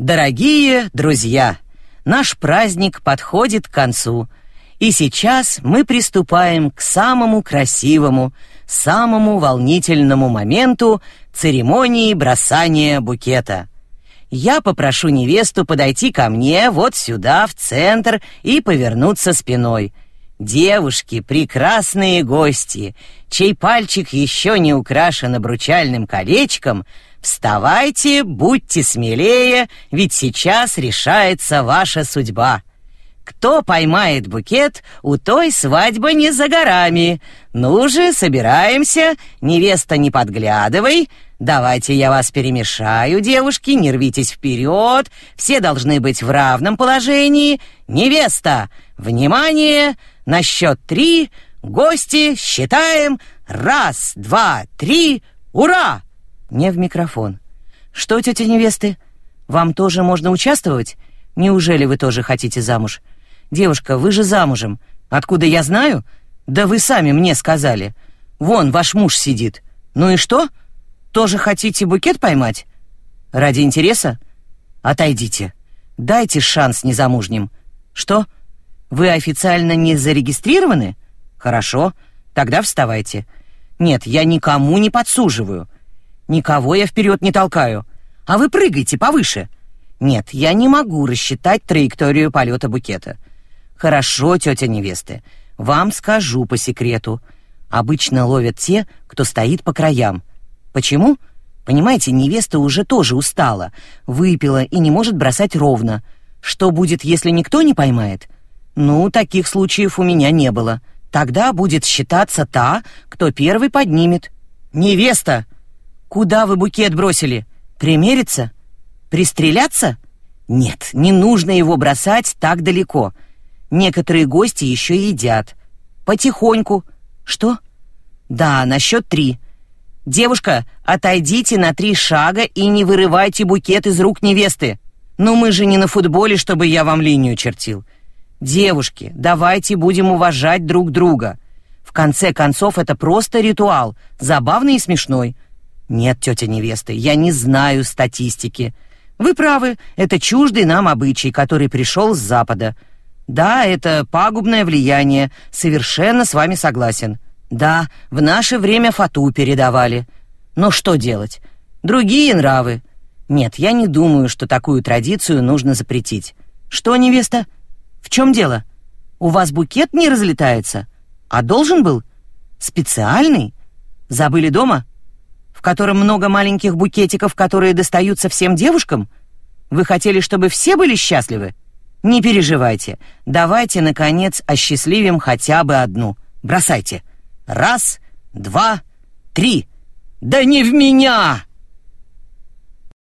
Дорогие друзья, наш праздник подходит к концу, и сейчас мы приступаем к самому красивому, самому волнительному моменту церемонии бросания букета. Я попрошу невесту подойти ко мне вот сюда, в центр, и повернуться спиной. Девушки, прекрасные гости, чей пальчик еще не украшен обручальным колечком — Вставайте, будьте смелее, ведь сейчас решается ваша судьба. Кто поймает букет, у той свадьба не за горами. Ну же, собираемся, невеста не подглядывай. Давайте я вас перемешаю, девушки, не рвитесь вперед. Все должны быть в равном положении. Невеста, внимание, на счет три, гости, считаем. Раз, два, три, ура! Не в микрофон. «Что, тетя невесты, вам тоже можно участвовать? Неужели вы тоже хотите замуж? Девушка, вы же замужем. Откуда я знаю? Да вы сами мне сказали. Вон, ваш муж сидит. Ну и что? Тоже хотите букет поймать? Ради интереса? Отойдите. Дайте шанс незамужним. Что? Вы официально не зарегистрированы? Хорошо, тогда вставайте. Нет, я никому не подсуживаю. Никого я вперед не толкаю. А вы прыгайте повыше. Нет, я не могу рассчитать траекторию полета букета. Хорошо, тетя невесты. Вам скажу по секрету. Обычно ловят те, кто стоит по краям. Почему? Понимаете, невеста уже тоже устала, выпила и не может бросать ровно. Что будет, если никто не поймает? Ну, таких случаев у меня не было. Тогда будет считаться та, кто первый поднимет. Невеста, Куда вы букет бросили? Примериться? Пристреляться? Нет, не нужно его бросать так далеко. Некоторые гости еще едят. Потихоньку. Что? Да, на счет три. Девушка, отойдите на три шага и не вырывайте букет из рук невесты. Ну мы же не на футболе, чтобы я вам линию чертил. Девушки, давайте будем уважать друг друга. В конце концов, это просто ритуал, забавный и смешной. Нет, тетя невесты, я не знаю статистики. Вы правы, это чуждый нам обычай, который пришел с Запада. Да, это пагубное влияние, совершенно с вами согласен. Да, в наше время фату передавали. Но что делать? Другие нравы. Нет, я не думаю, что такую традицию нужно запретить. Что, невеста? В чем дело? У вас букет не разлетается? А должен был? Специальный? Забыли дома? в котором много маленьких букетиков, которые достаются всем девушкам? Вы хотели, чтобы все были счастливы? Не переживайте. Давайте, наконец, осчастливим хотя бы одну. Бросайте. Раз, два, три. Да не в меня!